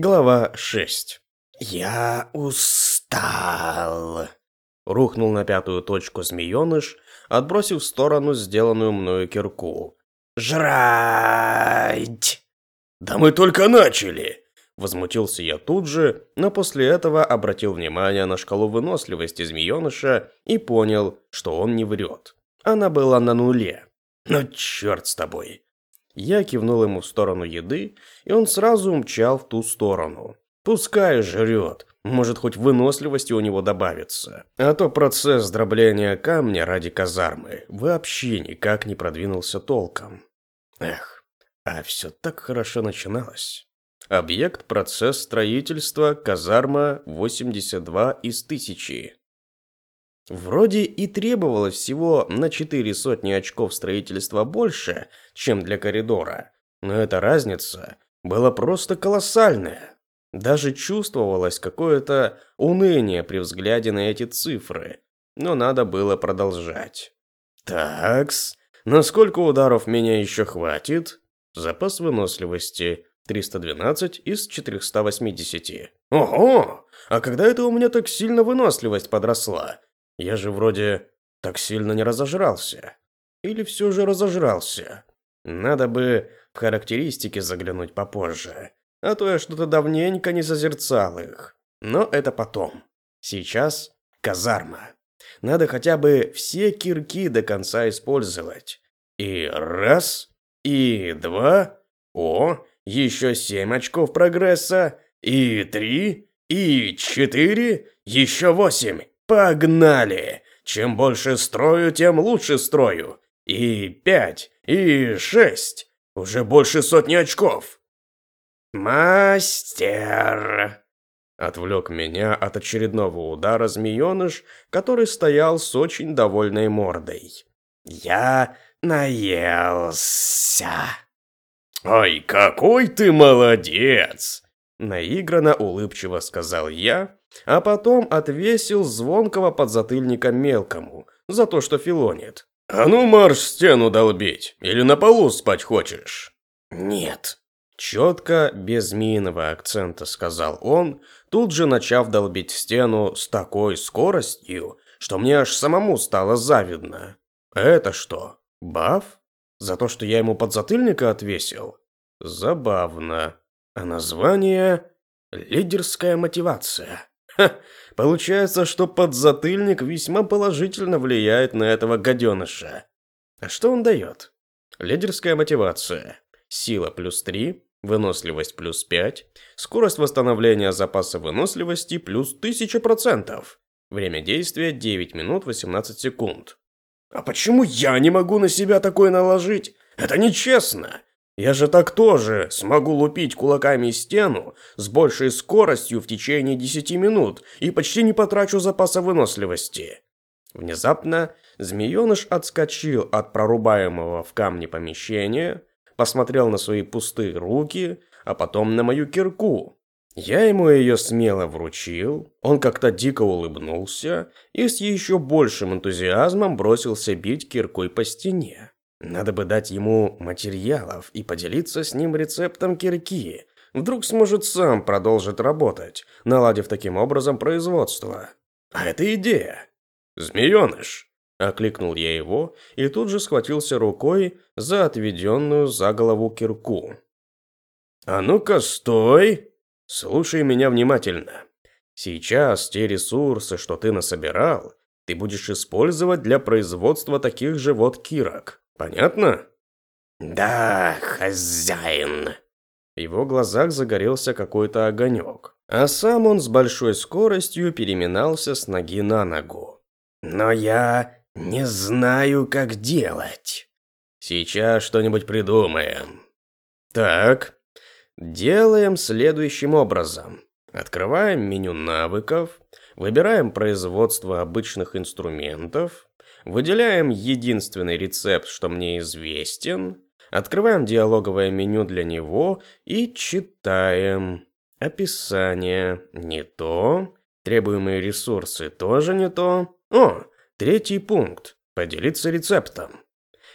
Глава 6. «Я устал», — рухнул на пятую точку змееныш, отбросив в сторону сделанную мною кирку. «Жрать!» «Да мы только начали!» Возмутился я тут же, но после этого обратил внимание на шкалу выносливости змееныша и понял, что он не врет. Она была на нуле. «Ну черт с тобой!» Я кивнул ему в сторону еды, и он сразу умчал в ту сторону. Пускай жрет, может хоть выносливости у него добавится. А то процесс дробления камня ради казармы вообще никак не продвинулся толком. Эх, а все так хорошо начиналось. Объект, процесс строительства, казарма 82 из 1000. Вроде и требовалось всего на четыре сотни очков строительства больше, чем для коридора, но эта разница была просто колоссальная. Даже чувствовалось какое-то уныние при взгляде на эти цифры, но надо было продолжать. Такс, на сколько ударов меня еще хватит? Запас выносливости 312 из 480. Ого! А когда это у меня так сильно выносливость подросла? Я же вроде так сильно не разожрался. Или все же разожрался? Надо бы в характеристики заглянуть попозже. А то я что-то давненько не созерцал их. Но это потом. Сейчас казарма. Надо хотя бы все кирки до конца использовать. И раз, и два. О, еще семь очков прогресса. И три, и четыре, еще восемь. Погнали! Чем больше строю, тем лучше строю. И пять, и шесть. Уже больше сотни очков. Мастер! Отвлек меня от очередного удара змееныш, который стоял с очень довольной мордой. Я наелся. «Ай, какой ты молодец!» Наигранно улыбчиво сказал я, а потом отвесил звонкого подзатыльника мелкому за то, что филонит. «А ну марш стену долбить, или на полу спать хочешь?» «Нет», Четко, без змеиного акцента сказал он, тут же начав долбить стену с такой скоростью, что мне аж самому стало завидно. Это что, баф? За то, что я ему подзатыльника отвесил? Забавно. А название – лидерская мотивация. Ха, получается, что подзатыльник весьма положительно влияет на этого гаденыша. А что он дает? Лидерская мотивация. Сила плюс 3, выносливость плюс 5, скорость восстановления запаса выносливости плюс 1000%. Время действия 9 минут 18 секунд. А почему я не могу на себя такое наложить? Это нечестно. Я же так тоже смогу лупить кулаками стену с большей скоростью в течение 10 минут и почти не потрачу запаса выносливости. Внезапно змееныш отскочил от прорубаемого в камне помещения, посмотрел на свои пустые руки, а потом на мою кирку. Я ему ее смело вручил, он как-то дико улыбнулся и с еще большим энтузиазмом бросился бить киркой по стене. Надо бы дать ему материалов и поделиться с ним рецептом кирки. Вдруг сможет сам продолжить работать, наладив таким образом производство. А это идея. Змееныш. Окликнул я его и тут же схватился рукой за отведенную за голову кирку. «А ну-ка, стой! Слушай меня внимательно. Сейчас те ресурсы, что ты насобирал, ты будешь использовать для производства таких же вот кирок. Понятно? Да, хозяин. В его глазах загорелся какой-то огонек, а сам он с большой скоростью переминался с ноги на ногу. Но я не знаю, как делать. Сейчас что-нибудь придумаем. Так, делаем следующим образом. Открываем меню навыков, выбираем производство обычных инструментов, Выделяем единственный рецепт, что мне известен, открываем диалоговое меню для него и читаем. Описание не то, требуемые ресурсы тоже не то. О, третий пункт. Поделиться рецептом.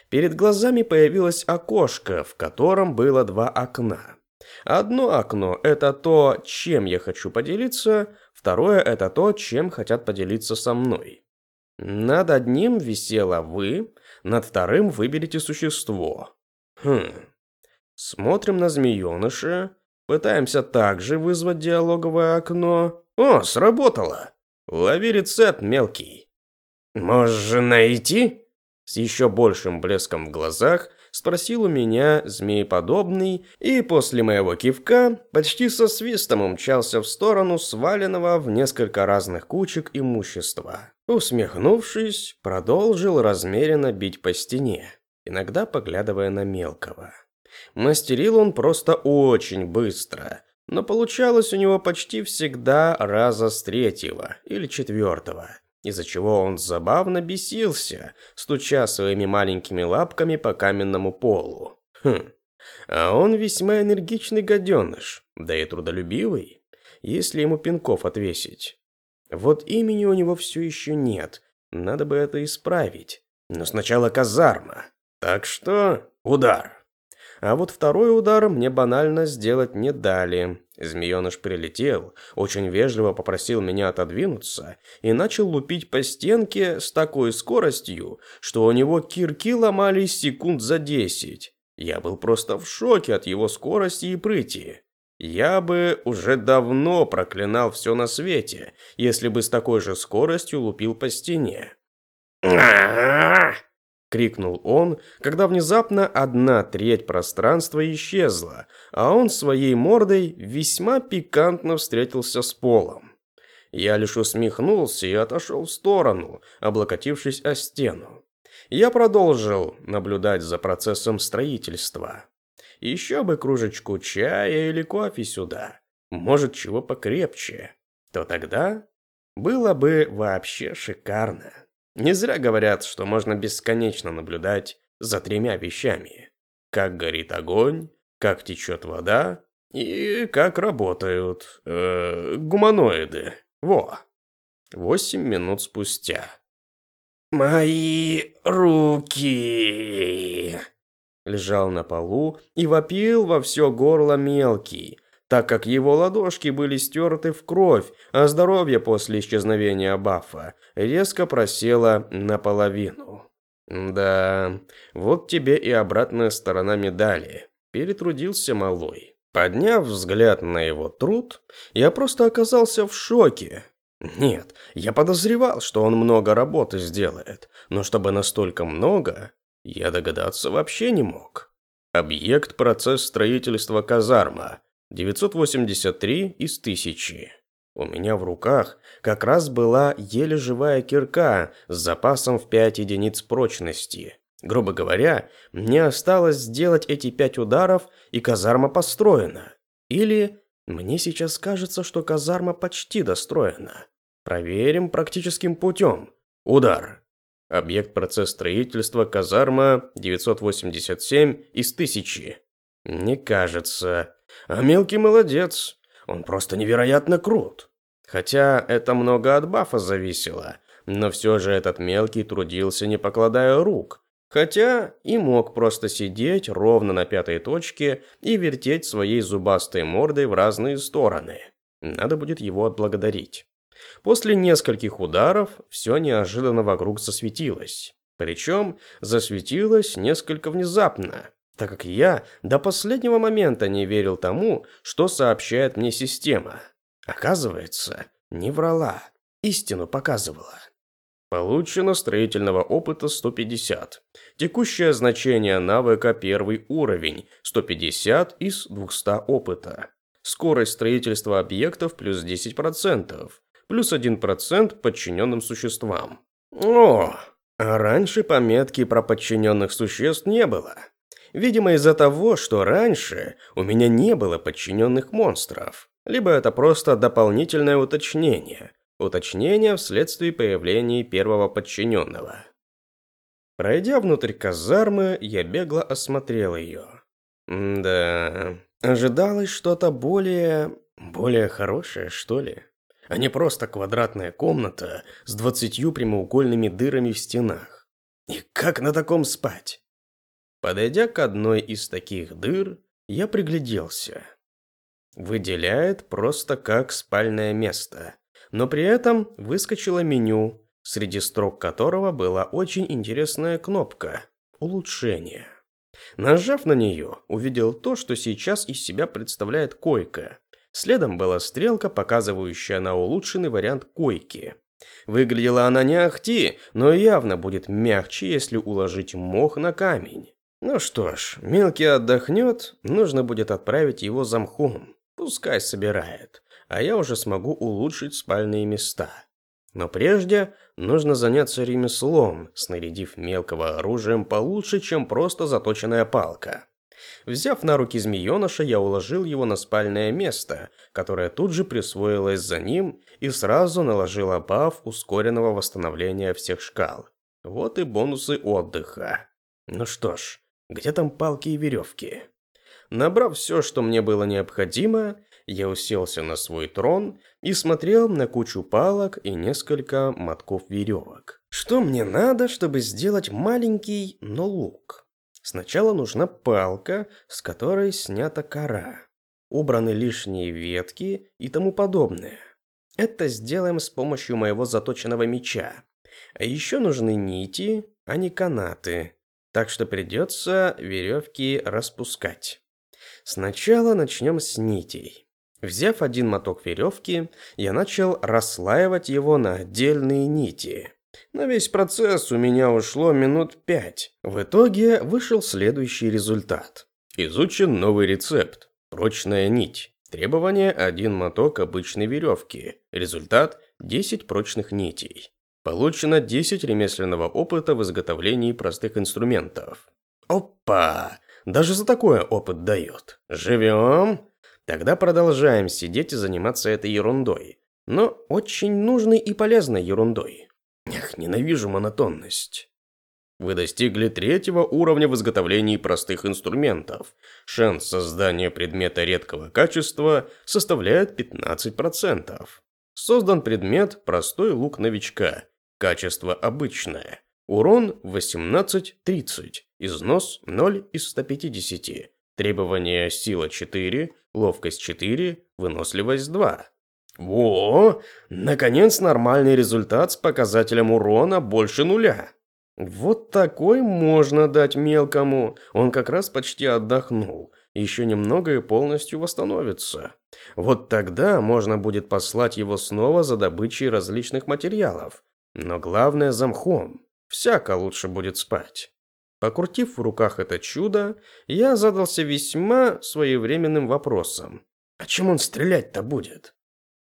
Перед глазами появилось окошко, в котором было два окна. Одно окно – это то, чем я хочу поделиться, второе – это то, чем хотят поделиться со мной. Над одним висело «вы», над вторым выберите существо. Хм. Смотрим на змееныша, пытаемся также вызвать диалоговое окно. О, сработало! Лови рецепт, мелкий. Можешь найти? С еще большим блеском в глазах спросил у меня змееподобный, и после моего кивка почти со свистом умчался в сторону сваленного в несколько разных кучек имущества. Усмехнувшись, продолжил размеренно бить по стене, иногда поглядывая на мелкого. Мастерил он просто очень быстро, но получалось у него почти всегда раза с третьего или четвертого из-за чего он забавно бесился, стуча своими маленькими лапками по каменному полу. Хм, а он весьма энергичный гаденыш, да и трудолюбивый, если ему пинков отвесить. Вот имени у него все еще нет, надо бы это исправить. Но сначала казарма. Так что удар. А вот второй удар мне банально сделать не дали. Змееныш прилетел, очень вежливо попросил меня отодвинуться и начал лупить по стенке с такой скоростью, что у него кирки ломались секунд за десять. Я был просто в шоке от его скорости и прыти. Я бы уже давно проклинал все на свете, если бы с такой же скоростью лупил по стене крикнул он, когда внезапно одна треть пространства исчезла, а он своей мордой весьма пикантно встретился с полом. Я лишь усмехнулся и отошел в сторону, облокотившись о стену. Я продолжил наблюдать за процессом строительства. Еще бы кружечку чая или кофе сюда, может, чего покрепче. То тогда было бы вообще шикарно. Не зря говорят, что можно бесконечно наблюдать за тремя вещами. Как горит огонь, как течет вода и как работают э, гуманоиды. Во. Восемь минут спустя. «Мои руки!» Лежал на полу и вопил во все горло мелкий, так как его ладошки были стерты в кровь, а здоровье после исчезновения бафа резко просело наполовину. Да, вот тебе и обратная сторона медали. Перетрудился малой. Подняв взгляд на его труд, я просто оказался в шоке. Нет, я подозревал, что он много работы сделает, но чтобы настолько много, я догадаться вообще не мог. Объект процесс строительства казарма. 983 из 1000. У меня в руках как раз была еле живая кирка с запасом в 5 единиц прочности. Грубо говоря, мне осталось сделать эти 5 ударов, и казарма построена. Или мне сейчас кажется, что казарма почти достроена. Проверим практическим путем. Удар. Объект процесс строительства казарма 987 из 1000. Не кажется. А мелкий молодец. Он просто невероятно крут. Хотя это много от бафа зависело, но все же этот мелкий трудился не покладая рук. Хотя и мог просто сидеть ровно на пятой точке и вертеть своей зубастой мордой в разные стороны. Надо будет его отблагодарить. После нескольких ударов все неожиданно вокруг засветилось. Причем засветилось несколько внезапно так как я до последнего момента не верил тому, что сообщает мне система. Оказывается, не врала, истину показывала. Получено строительного опыта 150. Текущее значение навыка первый уровень 150 из 200 опыта. Скорость строительства объектов плюс 10%, плюс 1% подчиненным существам. О, а раньше пометки про подчиненных существ не было. Видимо, из-за того, что раньше у меня не было подчиненных монстров. Либо это просто дополнительное уточнение. Уточнение вследствие появления первого подчиненного. Пройдя внутрь казармы, я бегло осмотрел ее. Да, ожидалось что-то более... более хорошее, что ли? А не просто квадратная комната с двадцатью прямоугольными дырами в стенах. И как на таком спать? Подойдя к одной из таких дыр, я пригляделся. Выделяет просто как спальное место. Но при этом выскочило меню, среди строк которого была очень интересная кнопка «Улучшение». Нажав на нее, увидел то, что сейчас из себя представляет койка. Следом была стрелка, показывающая на улучшенный вариант койки. Выглядела она не ахти, но явно будет мягче, если уложить мох на камень. Ну что ж, мелкий отдохнет, нужно будет отправить его за мхом. Пускай собирает, а я уже смогу улучшить спальные места. Но прежде нужно заняться ремеслом, снарядив мелкого оружием получше, чем просто заточенная палка. Взяв на руки змееныша, я уложил его на спальное место, которое тут же присвоилось за ним и сразу наложил баф ускоренного восстановления всех шкал. Вот и бонусы отдыха. Ну что ж, где там палки и веревки? Набрав все, что мне было необходимо, я уселся на свой трон и смотрел на кучу палок и несколько мотков веревок. Что мне надо, чтобы сделать маленький, но лук? Сначала нужна палка, с которой снята кора. Убраны лишние ветки и тому подобное. Это сделаем с помощью моего заточенного меча. А еще нужны нити, а не канаты. Так что придется веревки распускать. Сначала начнем с нитей. Взяв один моток веревки, я начал расслаивать его на отдельные нити. На весь процесс у меня ушло минут пять. В итоге вышел следующий результат. Изучен новый рецепт. Прочная нить. Требование – один моток обычной веревки. Результат – 10 прочных нитей. Получено 10 ремесленного опыта в изготовлении простых инструментов. Опа! Даже за такое опыт дает. Живем? Тогда продолжаем сидеть и заниматься этой ерундой. Но очень нужной и полезной ерундой. Эх, ненавижу монотонность. Вы достигли третьего уровня в изготовлении простых инструментов. Шанс создания предмета редкого качества составляет 15%. Создан предмет «Простой лук новичка». Качество обычное. Урон 18-30. Износ 0 из 150. Требования сила 4, ловкость 4, выносливость 2. Во! Наконец нормальный результат с показателем урона больше нуля. Вот такой можно дать мелкому. Он как раз почти отдохнул. Еще немного и полностью восстановится. Вот тогда можно будет послать его снова за добычей различных материалов. Но главное замхом. Всяко лучше будет спать. Покрутив в руках это чудо, я задался весьма своевременным вопросом. А чем он стрелять-то будет?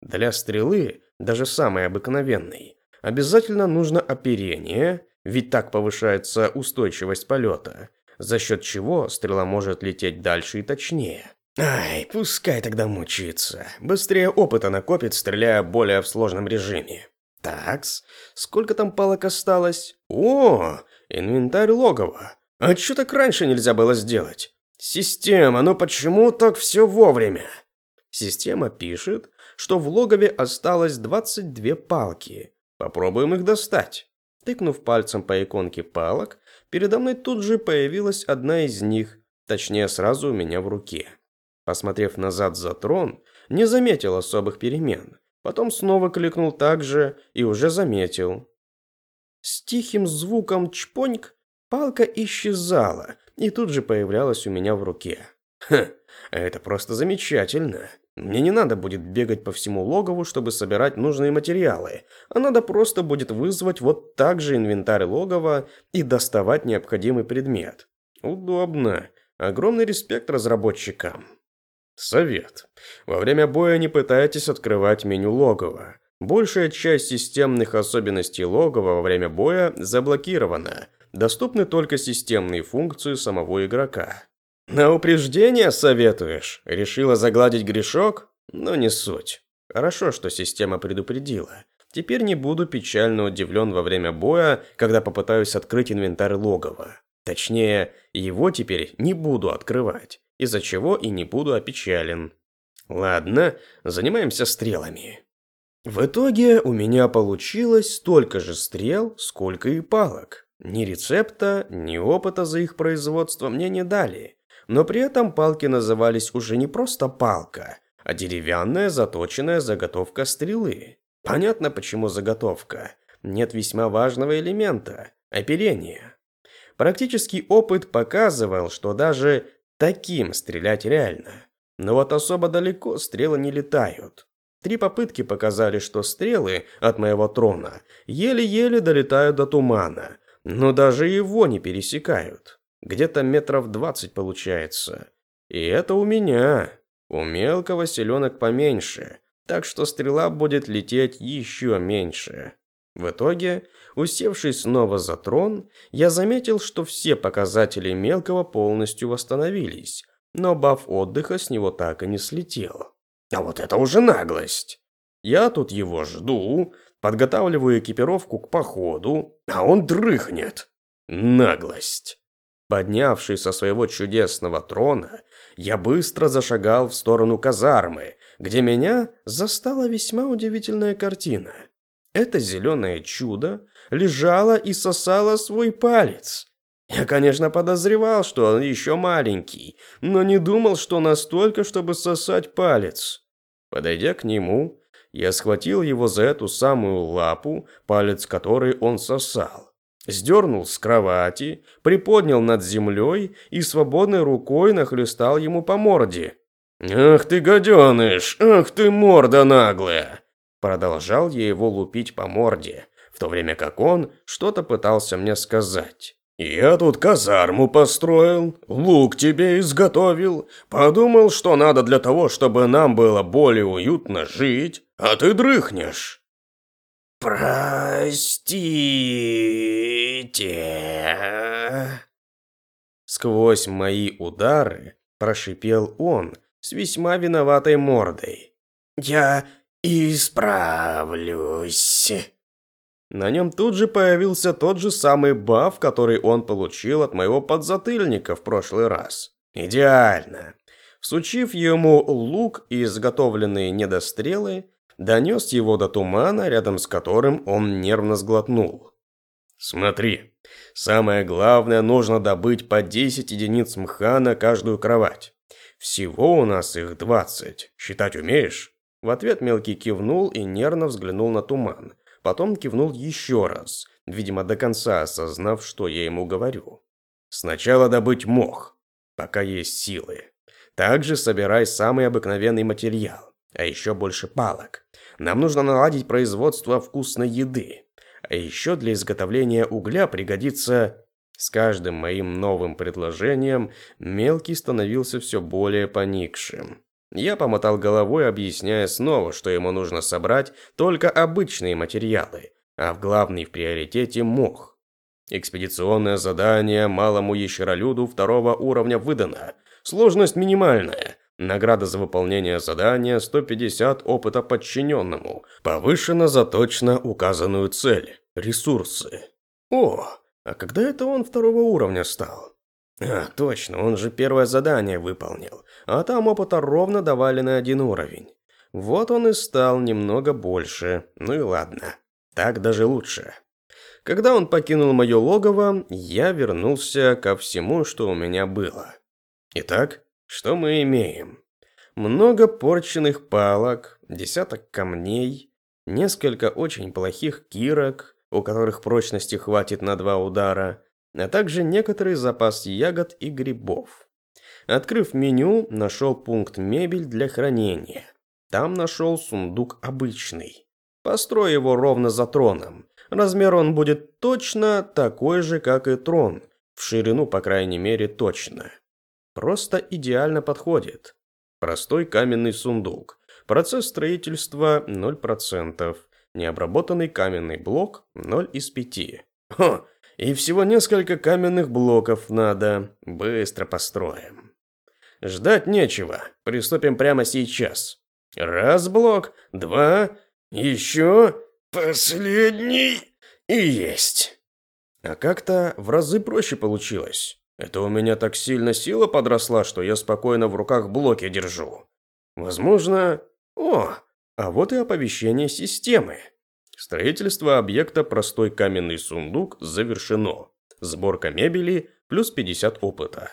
Для стрелы, даже самой обыкновенной, обязательно нужно оперение, ведь так повышается устойчивость полета, за счет чего стрела может лететь дальше и точнее. Ай, пускай тогда мучится. Быстрее опыта накопит, стреляя более в сложном режиме. Такс, сколько там палок осталось? О, инвентарь логова. А что так раньше нельзя было сделать? Система, ну почему так все вовремя? Система пишет, что в логове осталось 22 палки. Попробуем их достать. Тыкнув пальцем по иконке палок, передо мной тут же появилась одна из них, точнее сразу у меня в руке. Посмотрев назад за трон, не заметил особых перемен. Потом снова кликнул так же и уже заметил. С тихим звуком чпоньк палка исчезала и тут же появлялась у меня в руке. Ха, это просто замечательно. Мне не надо будет бегать по всему логову, чтобы собирать нужные материалы, а надо просто будет вызвать вот так же инвентарь логова и доставать необходимый предмет. Удобно. Огромный респект разработчикам. Совет. Во время боя не пытайтесь открывать меню логова. Большая часть системных особенностей логова во время боя заблокирована. Доступны только системные функции самого игрока. «На упреждение советуешь?» Решила загладить грешок? Но не суть. Хорошо, что система предупредила. Теперь не буду печально удивлен во время боя, когда попытаюсь открыть инвентарь логова. Точнее, его теперь не буду открывать, из-за чего и не буду опечален. Ладно, занимаемся стрелами. В итоге у меня получилось столько же стрел, сколько и палок. Ни рецепта, ни опыта за их производство мне не дали. Но при этом палки назывались уже не просто палка, а деревянная заточенная заготовка стрелы. Понятно, почему заготовка. Нет весьма важного элемента – оперения. Практический опыт показывал, что даже таким стрелять реально. Но вот особо далеко стрелы не летают. Три попытки показали, что стрелы от моего трона еле-еле долетают до тумана, но даже его не пересекают. Где-то метров двадцать получается. И это у меня. У мелкого селенок поменьше, так что стрела будет лететь еще меньше. В итоге, усевшись снова за трон, я заметил, что все показатели мелкого полностью восстановились, но баф отдыха с него так и не слетел. А вот это уже наглость. Я тут его жду, подготавливаю экипировку к походу, а он дрыхнет. Наглость. Поднявшись со своего чудесного трона, я быстро зашагал в сторону казармы, где меня застала весьма удивительная картина. Это зеленое чудо лежало и сосало свой палец. Я, конечно, подозревал, что он еще маленький, но не думал, что настолько, чтобы сосать палец. Подойдя к нему, я схватил его за эту самую лапу, палец которой он сосал. Сдернул с кровати, приподнял над землей и свободной рукой нахлестал ему по морде. «Ах ты, гаденыш! Ах ты, морда наглая!» Продолжал я его лупить по морде, в то время как он что-то пытался мне сказать. «Я тут казарму построил, лук тебе изготовил, подумал, что надо для того, чтобы нам было более уютно жить, а ты дрыхнешь». «Простите...» Сквозь мои удары прошипел он с весьма виноватой мордой. «Я исправлюсь». На нем тут же появился тот же самый баф, который он получил от моего подзатыльника в прошлый раз. Идеально. Всучив ему лук и изготовленные недострелы, донес его до тумана, рядом с которым он нервно сглотнул. «Смотри, самое главное, нужно добыть по 10 единиц мха на каждую кровать. Всего у нас их 20. Считать умеешь?» В ответ мелкий кивнул и нервно взглянул на туман. Потом кивнул еще раз, видимо, до конца осознав, что я ему говорю. Сначала добыть мох, пока есть силы. Также собирай самый обыкновенный материал, а еще больше палок. Нам нужно наладить производство вкусной еды. А еще для изготовления угля пригодится... С каждым моим новым предложением мелкий становился все более поникшим. Я помотал головой, объясняя снова, что ему нужно собрать только обычные материалы, а в главный в приоритете мох. Экспедиционное задание малому ящеролюду второго уровня выдано. Сложность минимальная. Награда за выполнение задания 150 опыта подчиненному. Повышена за точно указанную цель. Ресурсы. О, а когда это он второго уровня стал? А, точно, он же первое задание выполнил, а там опыта ровно давали на один уровень. Вот он и стал немного больше, ну и ладно, так даже лучше. Когда он покинул мое логово, я вернулся ко всему, что у меня было. Итак, что мы имеем? Много порченных палок, десяток камней, несколько очень плохих кирок, у которых прочности хватит на два удара, а также некоторый запас ягод и грибов. Открыв меню, нашел пункт «Мебель для хранения». Там нашел сундук обычный. Построй его ровно за троном. Размер он будет точно такой же, как и трон. В ширину, по крайней мере, точно. Просто идеально подходит. Простой каменный сундук. Процесс строительства 0%. Необработанный каменный блок 0 из 5. Хо, и всего несколько каменных блоков надо. Быстро построим. Ждать нечего. Приступим прямо сейчас. Раз блок, два, еще, последний и есть. А как-то в разы проще получилось. Это у меня так сильно сила подросла, что я спокойно в руках блоки держу. Возможно... О, а вот и оповещение системы. Строительство объекта «Простой каменный сундук» завершено. Сборка мебели плюс 50 опыта.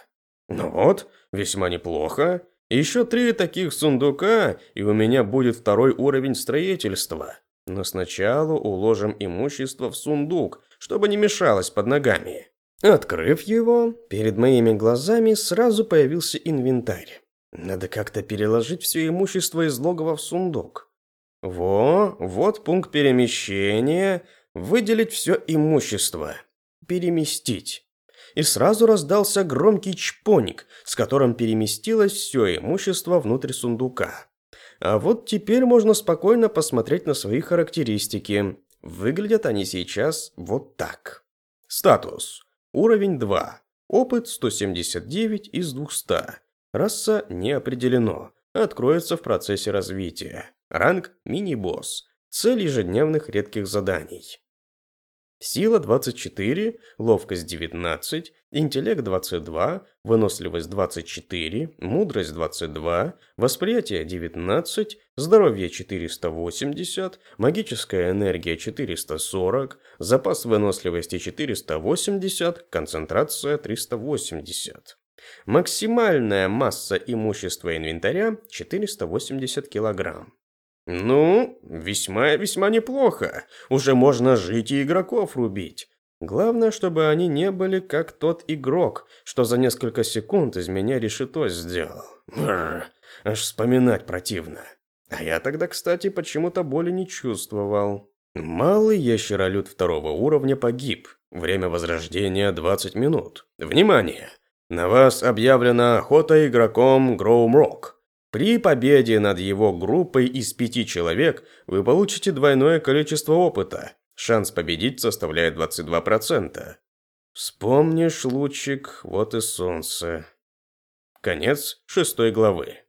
Ну вот, весьма неплохо. Еще три таких сундука, и у меня будет второй уровень строительства. Но сначала уложим имущество в сундук, чтобы не мешалось под ногами. Открыв его, перед моими глазами сразу появился инвентарь. Надо как-то переложить все имущество из логова в сундук. Во, вот пункт перемещения. Выделить все имущество. Переместить. И сразу раздался громкий чпоник, с которым переместилось все имущество внутрь сундука. А вот теперь можно спокойно посмотреть на свои характеристики. Выглядят они сейчас вот так. Статус. Уровень 2. Опыт 179 из 200. Раса не определено. Откроется в процессе развития. Ранг мини-босс. Цель ежедневных редких заданий. Сила 24, ловкость 19, интеллект 22, выносливость 24, мудрость 22, восприятие 19, здоровье 480, магическая энергия 440, запас выносливости 480, концентрация 380. Максимальная масса имущества инвентаря 480 килограмм. Ну, весьма-весьма неплохо. Уже можно жить и игроков рубить. Главное, чтобы они не были как тот игрок, что за несколько секунд из меня решето сделал. Бррр, аж вспоминать противно. А я тогда, кстати, почему-то боли не чувствовал. Малый ящеролюд второго уровня погиб. Время возрождения 20 минут. Внимание! На вас объявлена охота игроком Гроумрок. При победе над его группой из пяти человек вы получите двойное количество опыта. Шанс победить составляет 22%. Вспомнишь, лучик, вот и солнце. Конец шестой главы.